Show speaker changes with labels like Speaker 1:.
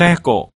Speaker 1: xe cộ